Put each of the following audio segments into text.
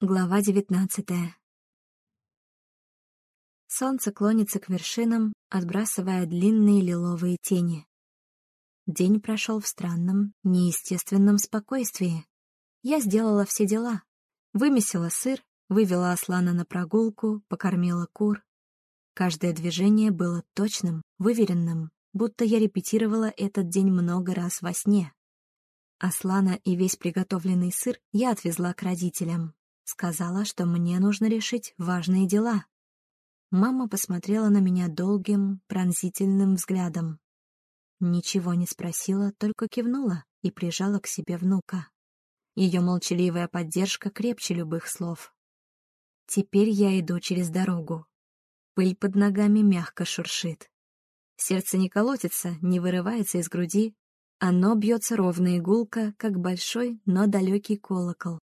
Глава девятнадцатая. Солнце клонится к вершинам, отбрасывая длинные лиловые тени. День прошел в странном, неестественном спокойствии. Я сделала все дела. Вымесила сыр, вывела Аслана на прогулку, покормила кур. Каждое движение было точным, выверенным, будто я репетировала этот день много раз во сне. Аслана и весь приготовленный сыр я отвезла к родителям. Сказала, что мне нужно решить важные дела. Мама посмотрела на меня долгим, пронзительным взглядом. Ничего не спросила, только кивнула и прижала к себе внука. Ее молчаливая поддержка крепче любых слов. Теперь я иду через дорогу. Пыль под ногами мягко шуршит. Сердце не колотится, не вырывается из груди. Оно бьется ровно и гулко, как большой, но далекий колокол.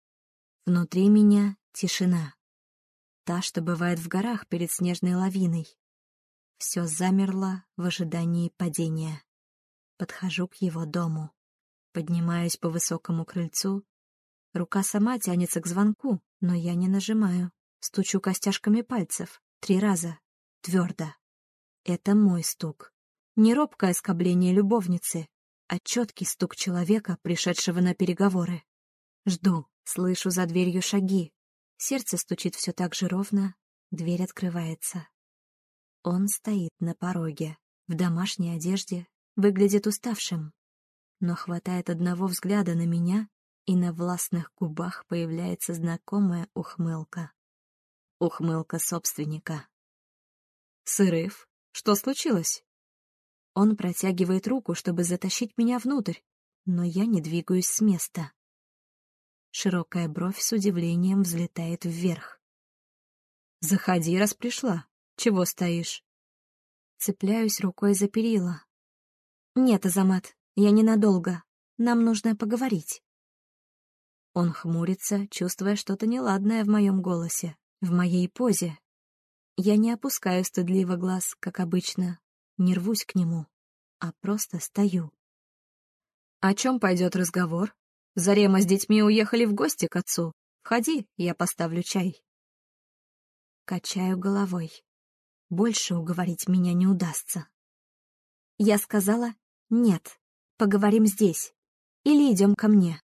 Внутри меня тишина. Та, что бывает в горах перед снежной лавиной. Все замерло в ожидании падения. Подхожу к его дому. Поднимаюсь по высокому крыльцу. Рука сама тянется к звонку, но я не нажимаю. Стучу костяшками пальцев. Три раза. Твердо. Это мой стук. Не робкое скобление любовницы, а четкий стук человека, пришедшего на переговоры. Жду. Слышу за дверью шаги. Сердце стучит все так же ровно. Дверь открывается. Он стоит на пороге, в домашней одежде, выглядит уставшим. Но хватает одного взгляда на меня, и на властных губах появляется знакомая ухмылка. Ухмылка собственника. «Сырыв, что случилось?» Он протягивает руку, чтобы затащить меня внутрь, но я не двигаюсь с места. Широкая бровь с удивлением взлетает вверх. «Заходи, раз пришла. Чего стоишь?» Цепляюсь рукой за перила. «Нет, Азамат, я ненадолго. Нам нужно поговорить». Он хмурится, чувствуя что-то неладное в моем голосе, в моей позе. Я не опускаю стыдливо глаз, как обычно, не рвусь к нему, а просто стою. «О чем пойдет разговор?» Зарема с детьми уехали в гости к отцу. Входи, я поставлю чай. Качаю головой. Больше уговорить меня не удастся. Я сказала «нет, поговорим здесь» или идем ко мне.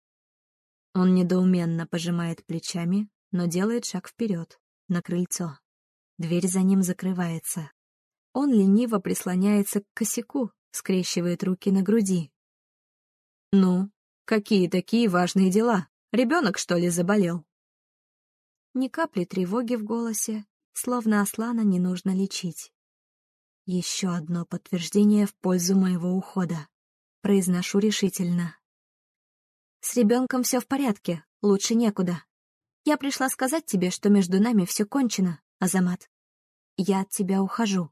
Он недоуменно пожимает плечами, но делает шаг вперед, на крыльцо. Дверь за ним закрывается. Он лениво прислоняется к косяку, скрещивает руки на груди. «Ну, Какие такие важные дела? Ребенок, что ли, заболел? Ни капли тревоги в голосе, словно Аслана не нужно лечить. Еще одно подтверждение в пользу моего ухода. Произношу решительно. С ребенком все в порядке, лучше некуда. Я пришла сказать тебе, что между нами все кончено, Азамат. Я от тебя ухожу.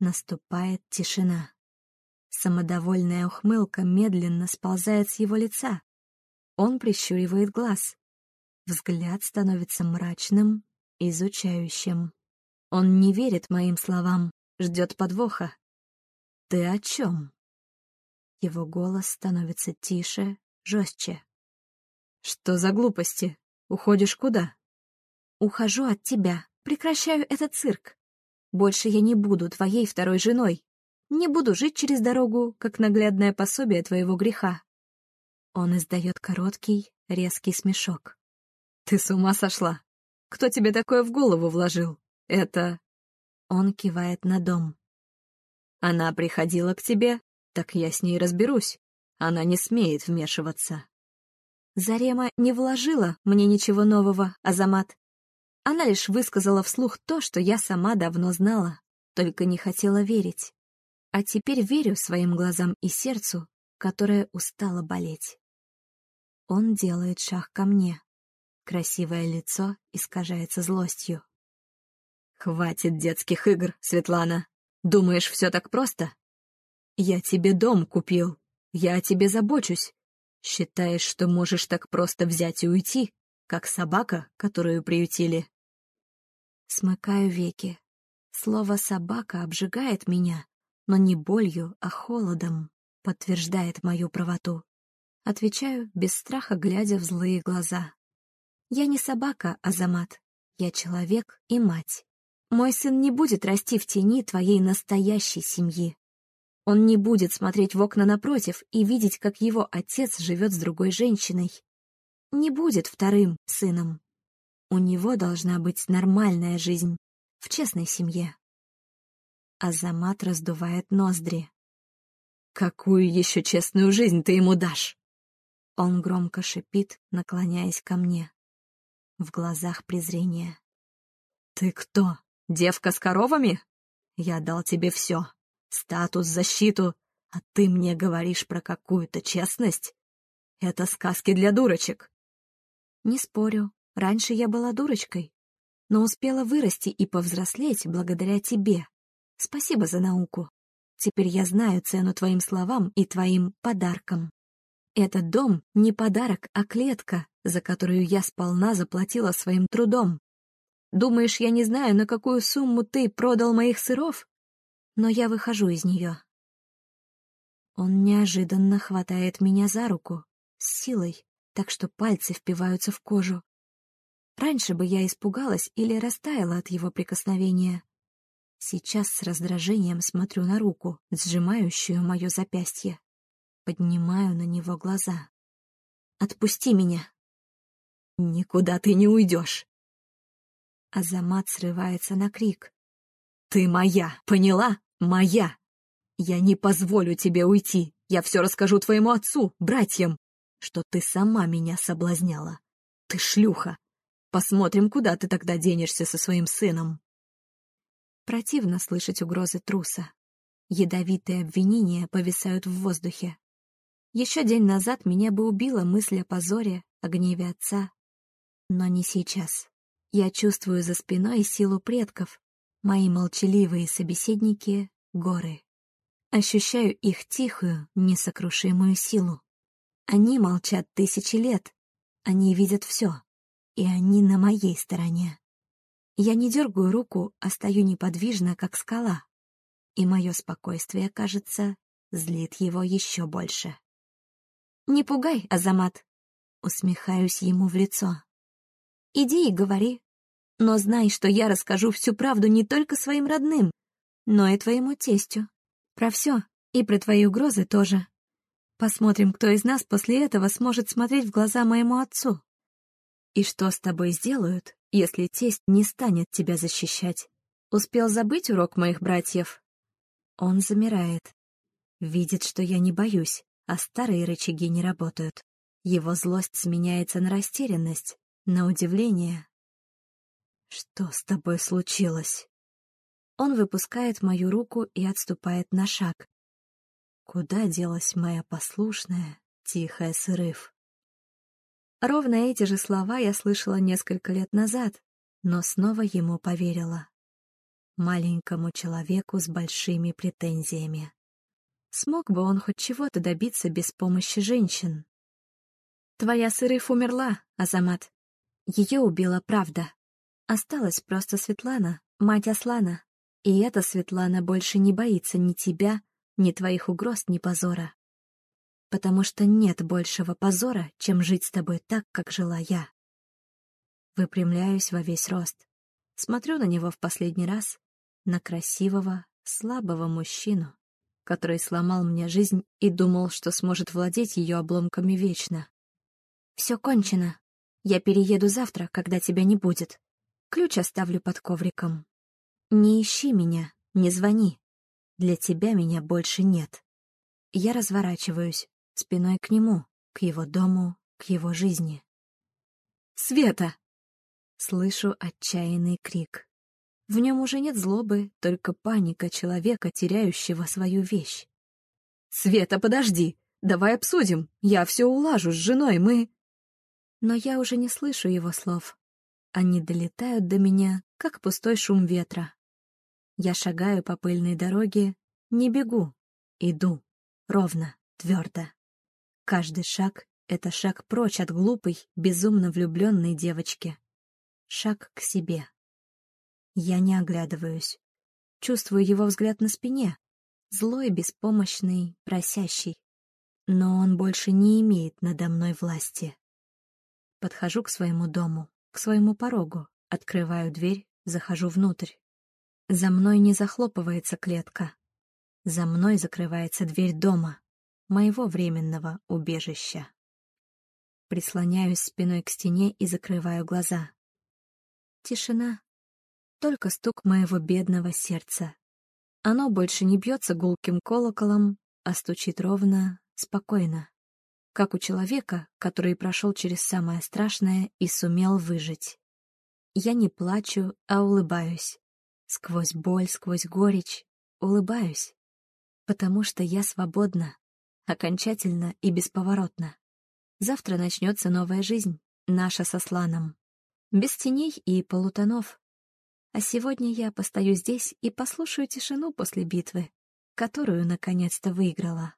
Наступает тишина. Самодовольная ухмылка медленно сползает с его лица. Он прищуривает глаз. Взгляд становится мрачным, изучающим. Он не верит моим словам, ждет подвоха. «Ты о чем?» Его голос становится тише, жестче. «Что за глупости? Уходишь куда?» «Ухожу от тебя, прекращаю этот цирк. Больше я не буду твоей второй женой. Не буду жить через дорогу, как наглядное пособие твоего греха. Он издает короткий, резкий смешок. Ты с ума сошла? Кто тебе такое в голову вложил? Это... Он кивает на дом. Она приходила к тебе, так я с ней разберусь. Она не смеет вмешиваться. Зарема не вложила мне ничего нового, Азамат. Она лишь высказала вслух то, что я сама давно знала, только не хотела верить. А теперь верю своим глазам и сердцу, которое устало болеть. Он делает шаг ко мне. Красивое лицо искажается злостью. «Хватит детских игр, Светлана. Думаешь, все так просто? Я тебе дом купил. Я о тебе забочусь. Считаешь, что можешь так просто взять и уйти, как собака, которую приютили?» Смыкаю веки. Слово «собака» обжигает меня, но не болью, а холодом, подтверждает мою правоту. Отвечаю, без страха глядя в злые глаза. Я не собака, Азамат. Я человек и мать. Мой сын не будет расти в тени твоей настоящей семьи. Он не будет смотреть в окна напротив и видеть, как его отец живет с другой женщиной. Не будет вторым сыном. У него должна быть нормальная жизнь в честной семье. Азамат раздувает ноздри. «Какую еще честную жизнь ты ему дашь?» Он громко шипит, наклоняясь ко мне. В глазах презрение. «Ты кто? Девка с коровами? Я дал тебе все. Статус, защиту. А ты мне говоришь про какую-то честность? Это сказки для дурочек». «Не спорю. Раньше я была дурочкой, но успела вырасти и повзрослеть благодаря тебе. Спасибо за науку. Теперь я знаю цену твоим словам и твоим подаркам. Этот дом не подарок, а клетка, за которую я сполна заплатила своим трудом. Думаешь, я не знаю, на какую сумму ты продал моих сыров? Но я выхожу из нее. Он неожиданно хватает меня за руку, с силой, так что пальцы впиваются в кожу. Раньше бы я испугалась или растаяла от его прикосновения. Сейчас с раздражением смотрю на руку, сжимающую мое запястье. Поднимаю на него глаза. «Отпусти меня!» «Никуда ты не уйдешь!» Азамат срывается на крик. «Ты моя, поняла? Моя! Я не позволю тебе уйти. Я все расскажу твоему отцу, братьям, что ты сама меня соблазняла. Ты шлюха, Посмотрим, куда ты тогда денешься со своим сыном. Противно слышать угрозы труса. Ядовитые обвинения повисают в воздухе. Еще день назад меня бы убила мысль о позоре, о гневе отца. Но не сейчас. Я чувствую за спиной силу предков, мои молчаливые собеседники — горы. Ощущаю их тихую, несокрушимую силу. Они молчат тысячи лет. Они видят все и они на моей стороне. Я не дергаю руку, а стою неподвижно, как скала. И мое спокойствие, кажется, злит его еще больше. «Не пугай, Азамат!» Усмехаюсь ему в лицо. «Иди и говори. Но знай, что я расскажу всю правду не только своим родным, но и твоему тестю. Про все, и про твои угрозы тоже. Посмотрим, кто из нас после этого сможет смотреть в глаза моему отцу. И что с тобой сделают, если тесть не станет тебя защищать? Успел забыть урок моих братьев? Он замирает. Видит, что я не боюсь, а старые рычаги не работают. Его злость сменяется на растерянность, на удивление. «Что с тобой случилось?» Он выпускает мою руку и отступает на шаг. Куда делась моя послушная, тихая срыв? Ровно эти же слова я слышала несколько лет назад, но снова ему поверила. Маленькому человеку с большими претензиями. Смог бы он хоть чего-то добиться без помощи женщин? Твоя Сырыв умерла, Азамат. Ее убила правда. Осталась просто Светлана, мать Аслана. И эта Светлана больше не боится ни тебя, ни твоих угроз, ни позора потому что нет большего позора, чем жить с тобой так, как жила я. Выпрямляюсь во весь рост. Смотрю на него в последний раз, на красивого, слабого мужчину, который сломал мне жизнь и думал, что сможет владеть ее обломками вечно. Все кончено. Я перееду завтра, когда тебя не будет. Ключ оставлю под ковриком. Не ищи меня, не звони. Для тебя меня больше нет. Я разворачиваюсь, спиной к нему, к его дому, к его жизни. «Света!» Слышу отчаянный крик. В нем уже нет злобы, только паника человека, теряющего свою вещь. «Света, подожди! Давай обсудим! Я все улажу с женой, мы...» Но я уже не слышу его слов. Они долетают до меня, как пустой шум ветра. Я шагаю по пыльной дороге, не бегу, иду, ровно, твердо. Каждый шаг — это шаг прочь от глупой, безумно влюбленной девочки. Шаг к себе. Я не оглядываюсь. Чувствую его взгляд на спине. Злой, беспомощный, просящий. Но он больше не имеет надо мной власти. Подхожу к своему дому, к своему порогу, открываю дверь, захожу внутрь. За мной не захлопывается клетка. За мной закрывается дверь дома, моего временного убежища. Прислоняюсь спиной к стене и закрываю глаза. Тишина. Только стук моего бедного сердца. Оно больше не бьется гулким колоколом, а стучит ровно, спокойно как у человека, который прошел через самое страшное и сумел выжить. Я не плачу, а улыбаюсь. Сквозь боль, сквозь горечь улыбаюсь. Потому что я свободна, окончательно и бесповоротно. Завтра начнется новая жизнь, наша со Сланом. Без теней и полутонов. А сегодня я постою здесь и послушаю тишину после битвы, которую наконец-то выиграла.